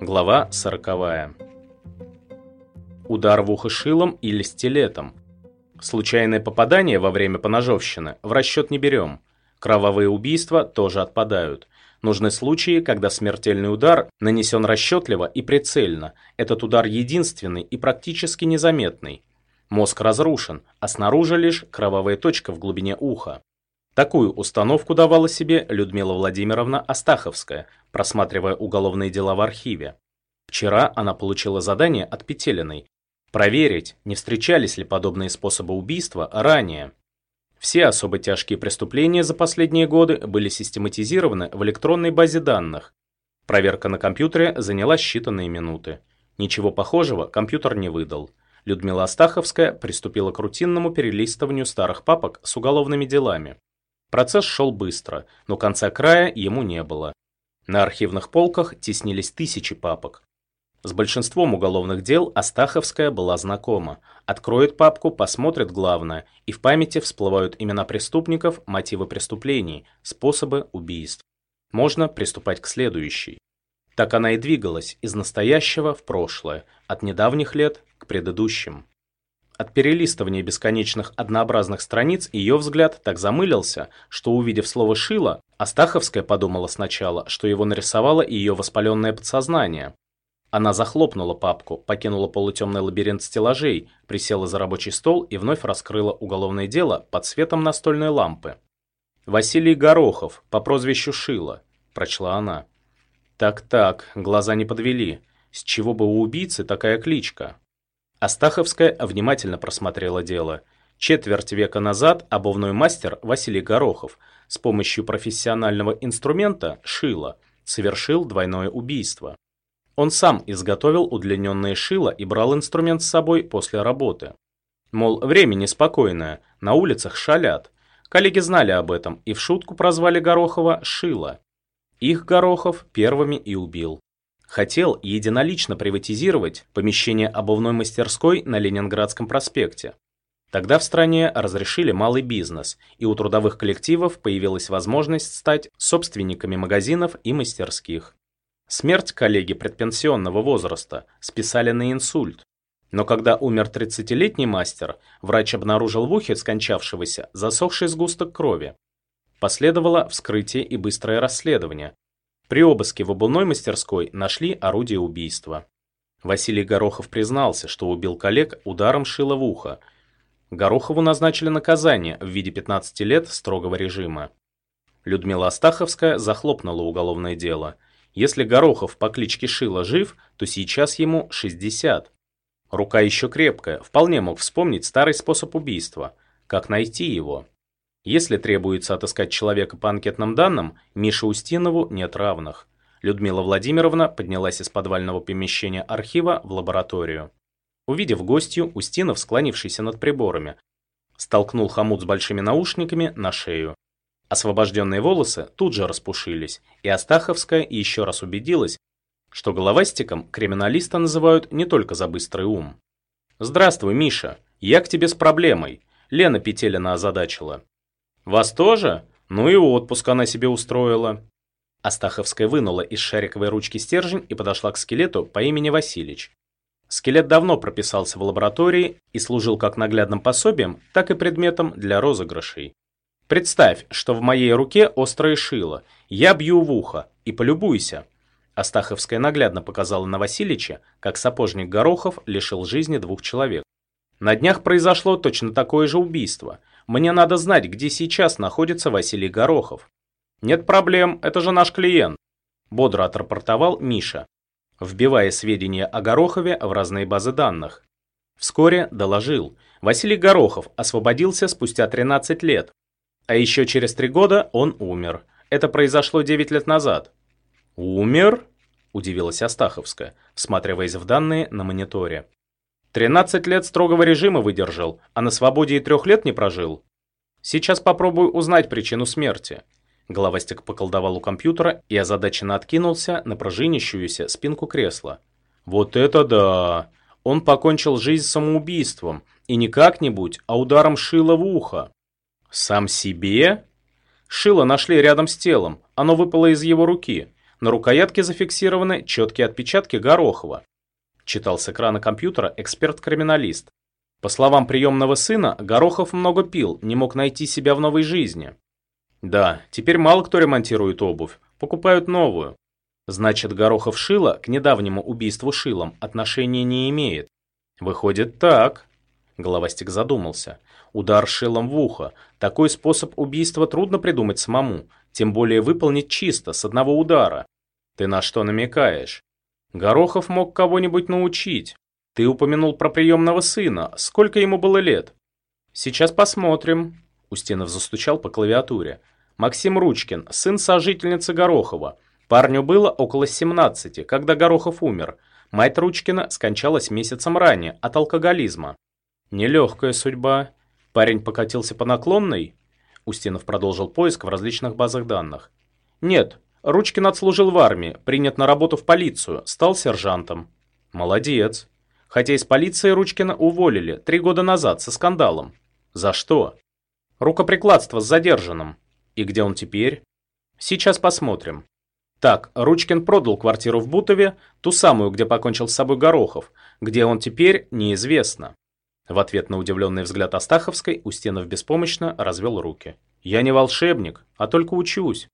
Глава сороковая. Удар в ухо шилом или стилетом. Случайное попадание во время поножовщины в расчет не берем. Кровавые убийства тоже отпадают. Нужны случаи, когда смертельный удар нанесен расчетливо и прицельно. Этот удар единственный и практически незаметный. Мозг разрушен, а снаружи лишь кровавая точка в глубине уха. Такую установку давала себе Людмила Владимировна Астаховская, просматривая уголовные дела в архиве. Вчера она получила задание от Петелиной проверить, не встречались ли подобные способы убийства ранее. Все особо тяжкие преступления за последние годы были систематизированы в электронной базе данных. Проверка на компьютере заняла считанные минуты. Ничего похожего компьютер не выдал. Людмила Астаховская приступила к рутинному перелистыванию старых папок с уголовными делами. Процесс шел быстро, но конца края ему не было. На архивных полках теснились тысячи папок. С большинством уголовных дел Астаховская была знакома. Откроет папку, посмотрит главное, и в памяти всплывают имена преступников, мотивы преступлений, способы убийств. Можно приступать к следующей. Так она и двигалась из настоящего в прошлое, от недавних лет предыдущим. От перелистывания бесконечных однообразных страниц ее взгляд так замылился, что, увидев слово «шило», Астаховская подумала сначала, что его нарисовало ее воспаленное подсознание, она захлопнула папку, покинула полутемный лабиринт стеллажей, присела за рабочий стол и вновь раскрыла уголовное дело под светом настольной лампы. «Василий Горохов, по прозвищу Шила», – прочла она. «Так-так, глаза не подвели. С чего бы у убийцы такая кличка?» Астаховская внимательно просмотрела дело. Четверть века назад обувной мастер Василий Горохов с помощью профессионального инструмента «шила» совершил двойное убийство. Он сам изготовил удлиненные шило и брал инструмент с собой после работы. Мол, время неспокойное, на улицах шалят. Коллеги знали об этом и в шутку прозвали Горохова «Шило». Их Горохов первыми и убил. Хотел единолично приватизировать помещение обувной мастерской на Ленинградском проспекте. Тогда в стране разрешили малый бизнес, и у трудовых коллективов появилась возможность стать собственниками магазинов и мастерских. Смерть коллеги предпенсионного возраста списали на инсульт. Но когда умер 30-летний мастер, врач обнаружил в ухе скончавшегося засохший сгусток крови. Последовало вскрытие и быстрое расследование. При обыске в обувной мастерской нашли орудие убийства. Василий Горохов признался, что убил коллег ударом шила в ухо. Горохову назначили наказание в виде 15 лет строгого режима. Людмила Астаховская захлопнула уголовное дело – если Горохов по кличке Шила жив, то сейчас ему 60. Рука еще крепкая, вполне мог вспомнить старый способ убийства. Как найти его? Если требуется отыскать человека по анкетным данным, Мише Устинову нет равных. Людмила Владимировна поднялась из подвального помещения архива в лабораторию. Увидев гостью, Устинов, склонившийся над приборами, столкнул хомут с большими наушниками на шею. Освобожденные волосы тут же распушились, и Астаховская еще раз убедилась, что головастиком криминалиста называют не только за быстрый ум. «Здравствуй, Миша. Я к тебе с проблемой». Лена Петелина озадачила. «Вас тоже? Ну и отпуск она себе устроила». Астаховская вынула из шариковой ручки стержень и подошла к скелету по имени Василич. Скелет давно прописался в лаборатории и служил как наглядным пособием, так и предметом для розыгрышей. Представь, что в моей руке острое шило. Я бью в ухо. И полюбуйся. Астаховская наглядно показала на Васильича, как сапожник Горохов лишил жизни двух человек. На днях произошло точно такое же убийство. Мне надо знать, где сейчас находится Василий Горохов. Нет проблем, это же наш клиент. Бодро отрапортовал Миша, вбивая сведения о Горохове в разные базы данных. Вскоре доложил. Василий Горохов освободился спустя 13 лет. А еще через три года он умер. Это произошло 9 лет назад. «Умер?» – удивилась Астаховская, всматриваясь в данные на мониторе. «13 лет строгого режима выдержал, а на свободе и трех лет не прожил. Сейчас попробую узнать причину смерти». Головастик поколдовал у компьютера и озадаченно откинулся на пружинящуюся спинку кресла. «Вот это да! Он покончил жизнь самоубийством, и не как-нибудь, а ударом шила в ухо. Сам себе? Шило нашли рядом с телом, оно выпало из его руки. На рукоятке зафиксированы четкие отпечатки Горохова. Читал с экрана компьютера эксперт-криминалист. По словам приемного сына, Горохов много пил, не мог найти себя в новой жизни. Да, теперь мало кто ремонтирует обувь, покупают новую. Значит, Горохов Шила к недавнему убийству Шилом отношения не имеет. Выходит так. Головастик задумался. Удар шилом в ухо. Такой способ убийства трудно придумать самому, тем более выполнить чисто, с одного удара. Ты на что намекаешь? Горохов мог кого-нибудь научить. Ты упомянул про приемного сына. Сколько ему было лет? Сейчас посмотрим. Устинов застучал по клавиатуре. Максим Ручкин, сын сожительницы Горохова. Парню было около 17, когда Горохов умер. Мать Ручкина скончалась месяцем ранее от алкоголизма. Нелегкая судьба. Парень покатился по наклонной? Устинов продолжил поиск в различных базах данных. Нет, Ручкин отслужил в армии, принят на работу в полицию, стал сержантом. Молодец. Хотя из полиции Ручкина уволили три года назад со скандалом. За что? Рукоприкладство с задержанным. И где он теперь? Сейчас посмотрим. Так, Ручкин продал квартиру в Бутове, ту самую, где покончил с собой Горохов. Где он теперь, неизвестно. В ответ на удивленный взгляд Астаховской Устинов беспомощно развел руки. «Я не волшебник, а только учусь».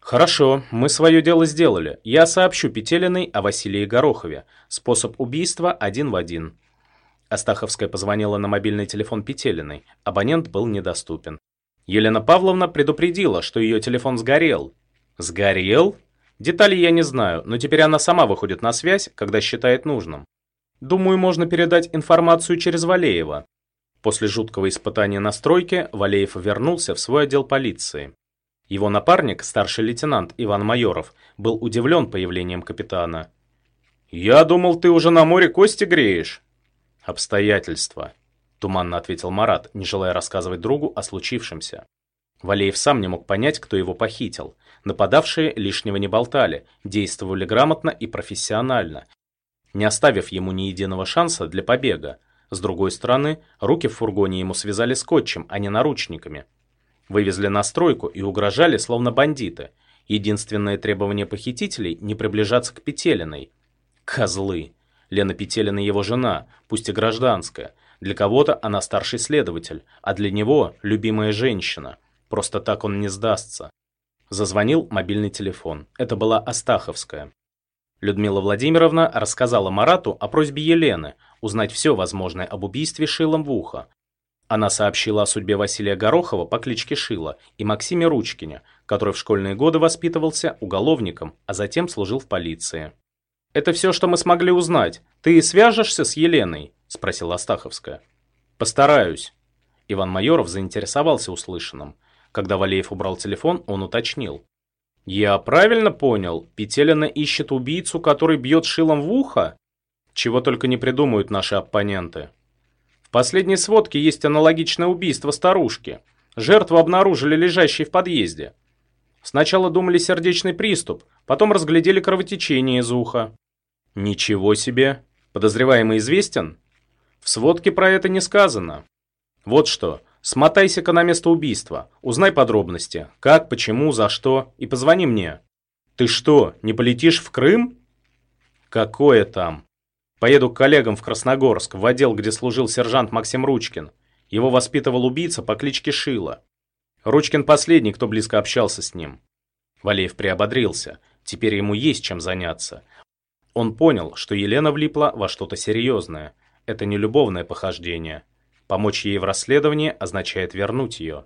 «Хорошо, мы свое дело сделали. Я сообщу Петелиной о Василии Горохове. Способ убийства один в один». Астаховская позвонила на мобильный телефон Петелиной. Абонент был недоступен. Елена Павловна предупредила, что ее телефон сгорел. «Сгорел?» Деталей я не знаю, но теперь она сама выходит на связь, когда считает нужным. Думаю, можно передать информацию через Валеева. После жуткого испытания на стройке Валеев вернулся в свой отдел полиции. Его напарник, старший лейтенант Иван Майоров, был удивлен появлением капитана. «Я думал, ты уже на море кости греешь». «Обстоятельства», – туманно ответил Марат, не желая рассказывать другу о случившемся. Валеев сам не мог понять, кто его похитил. Нападавшие лишнего не болтали, действовали грамотно и профессионально, не оставив ему ни единого шанса для побега. С другой стороны, руки в фургоне ему связали скотчем, а не наручниками. Вывезли на стройку и угрожали, словно бандиты. Единственное требование похитителей – не приближаться к Петелиной. Козлы. Лена Петелина его жена, пусть и гражданская. Для кого-то она старший следователь, а для него – любимая женщина. Просто так он не сдастся. Зазвонил мобильный телефон. Это была Астаховская. Людмила Владимировна рассказала Марату о просьбе Елены узнать все возможное об убийстве Шилом в ухо. Она сообщила о судьбе Василия Горохова по кличке Шила и Максиме Ручкине, который в школьные годы воспитывался уголовником, а затем служил в полиции. «Это все, что мы смогли узнать. Ты свяжешься с Еленой?» – спросила Астаховская. «Постараюсь». Иван Майоров заинтересовался услышанным. Когда Валеев убрал телефон, он уточнил. «Я правильно понял? Петелина ищет убийцу, который бьет шилом в ухо? Чего только не придумают наши оппоненты. В последней сводке есть аналогичное убийство старушки. Жертву обнаружили лежащей в подъезде. Сначала думали сердечный приступ, потом разглядели кровотечение из уха. Ничего себе. Подозреваемый известен? В сводке про это не сказано. Вот что, Смотайся-ка на место убийства, узнай подробности, как, почему, за что, и позвони мне. Ты что, не полетишь в Крым? Какое там? Поеду к коллегам в Красногорск, в отдел, где служил сержант Максим Ручкин. Его воспитывал убийца по кличке Шила. Ручкин последний, кто близко общался с ним. Валеев приободрился. Теперь ему есть чем заняться. Он понял, что Елена влипла во что-то серьезное. Это не любовное похождение. Помочь ей в расследовании означает вернуть ее.